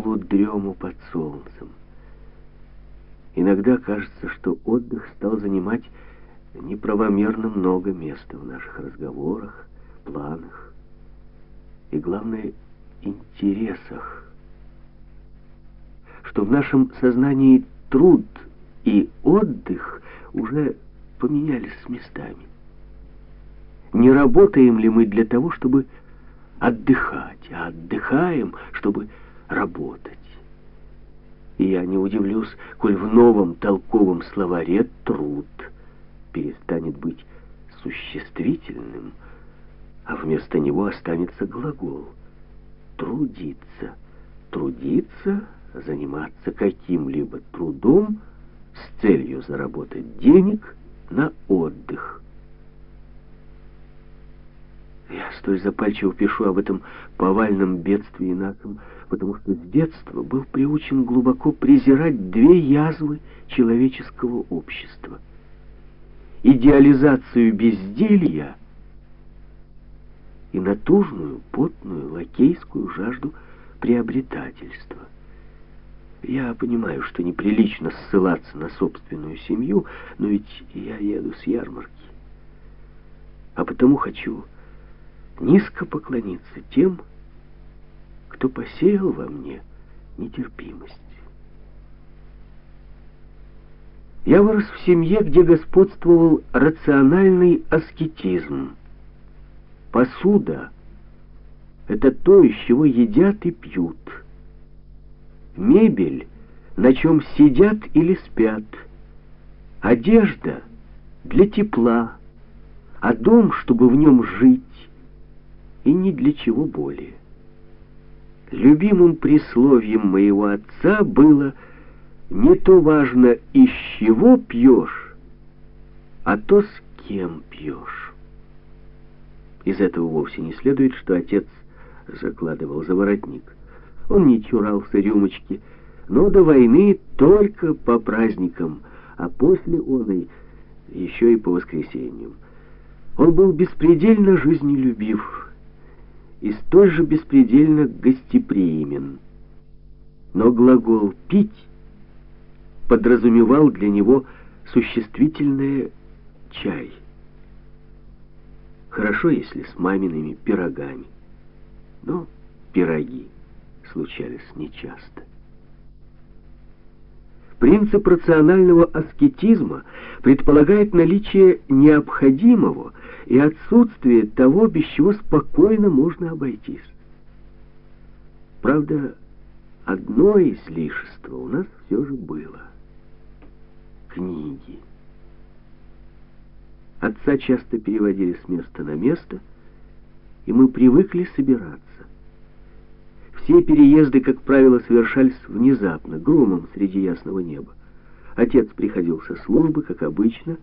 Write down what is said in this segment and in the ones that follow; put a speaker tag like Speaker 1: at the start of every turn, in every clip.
Speaker 1: полудрему под солнцем. Иногда кажется, что отдых стал занимать неправомерно много места в наших разговорах, планах и, главное, интересах. Что в нашем сознании труд и отдых уже поменялись местами. Не работаем ли мы для того, чтобы отдыхать, а отдыхаем, чтобы? И я не удивлюсь, коль в новом толковом словаре «труд» перестанет быть существительным, а вместо него останется глагол «трудиться». Трудиться, заниматься каким-либо трудом с целью заработать денег на отдых. Я столь запальчиво пишу об этом повальном бедствии на потому что с детства был приучен глубоко презирать две язвы человеческого общества. Идеализацию безделья и натужную, потную, лакейскую жажду приобретательства. Я понимаю, что неприлично ссылаться на собственную семью, но ведь я еду с ярмарки. А потому хочу низко поклониться тем, кто посеял во мне нетерпимость. Я вырос в семье, где господствовал рациональный аскетизм. Посуда — это то, из чего едят и пьют. Мебель — на чем сидят или спят. Одежда — для тепла, а дом, чтобы в нем жить, и ни для чего более. Любимым присловием моего отца было «Не то важно, из чего пьешь, а то с кем пьешь». Из этого вовсе не следует, что отец закладывал за воротник. Он не чурался рюмочки, но до войны только по праздникам, а после оной еще и по воскресеньям. Он был беспредельно жизнелюбив, и столь же беспредельно гостеприимен. Но глагол «пить» подразумевал для него существительное «чай». Хорошо, если с мамиными пирогами, но пироги случались нечасто. Принцип рационального аскетизма предполагает наличие необходимого и отсутствие того, без чего спокойно можно обойтись. Правда, одно излишество у нас все же было. Книги. Отца часто переводили с места на место, и мы привыкли собираться. Все переезды, как правило, совершались внезапно, громом среди ясного неба. Отец приходил со службы, как обычно,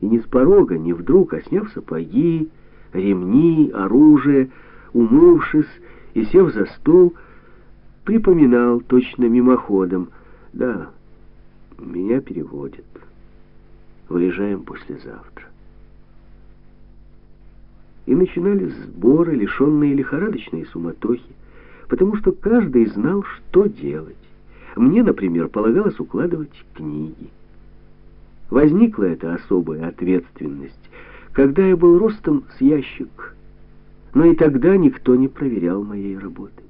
Speaker 1: и не с порога, не вдруг, а сняв сапоги, ремни, оружие, умывшись и сев за стол, припоминал точно мимоходом. Да, меня переводят. Выезжаем послезавтра. И начинались сборы, лишенные лихорадочной суматохи потому что каждый знал, что делать. Мне, например, полагалось укладывать книги. Возникла эта особая ответственность, когда я был ростом с ящик, но и тогда никто не проверял моей работы.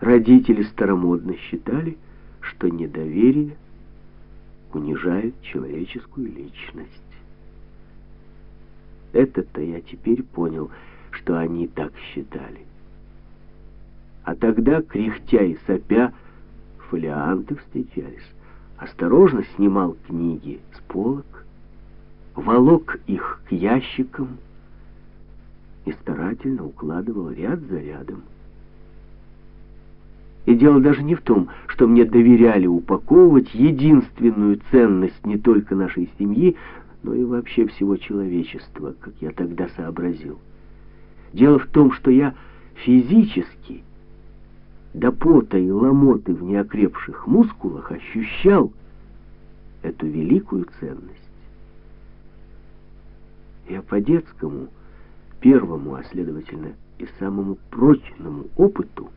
Speaker 1: Родители старомодно считали, что недоверие унижает человеческую личность. Это-то я теперь понял, что они так считали. А тогда, кряхтя и сопя, фолианты встречались. Осторожно снимал книги с полок, волок их к ящикам и старательно укладывал ряд за рядом. И дело даже не в том, что мне доверяли упаковывать единственную ценность не только нашей семьи, но и вообще всего человечества, как я тогда сообразил. Дело в том, что я физически до пота и ломоты в неокрепших мускулах ощущал эту великую ценность. Я по-детскому, первому, а следовательно и самому прочному опыту